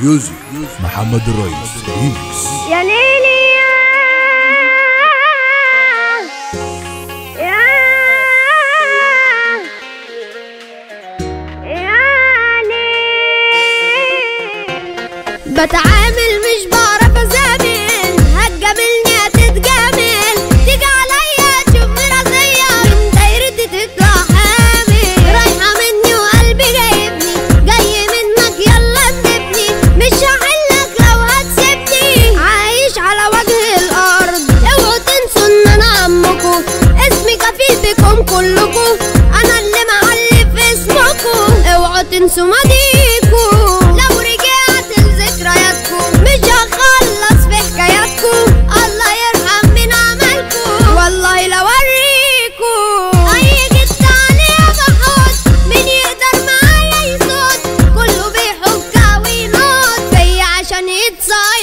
ميوزك محمد الرئيس ريمكس يا ليلي بتعامل مش بعرف كلكم. أنا اللي معلم في اسمكم. أوعوا تنسوا ماضيكم. لو رجعت لذكرياتكم. مش هخلص في حكاياتكم. الله يرحم من عملكم. والله لو اوريكم أي جت عليها بحط مين يقدر معايا يصوت. كله بيحك وينط فيا عشان يتصيط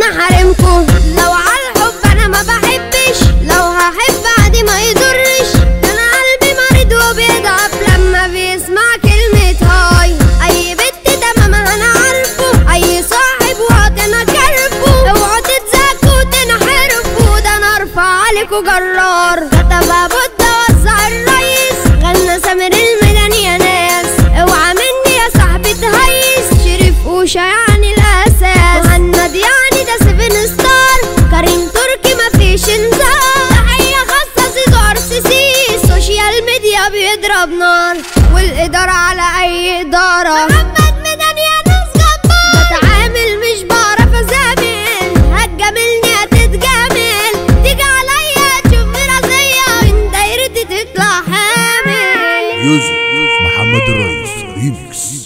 حريمكوا لو على الحب أنا ما بحبش. لو هحب عادي ما يضرش. أنا قلبي مريض وبيضعف لما بيسمع كلمة هاي. أي بنت تمام أنا عارفه. أي صاحب وقت أنا كرفه. اوعوا تتزكوا تنحرفوا. ده أنا أرفع عليكوا جرار. السوشيال ميديا بيضرب نار والإدارة على أي إدارة. محمد مدن يا ناس جبار بتعامل مش بعرف أزامل. هتجاملني هتتجامل تيجي عليا تشوف مرازية. وانت دايرتي تطلع حامل. يوسف محمد الرئيس ريمكس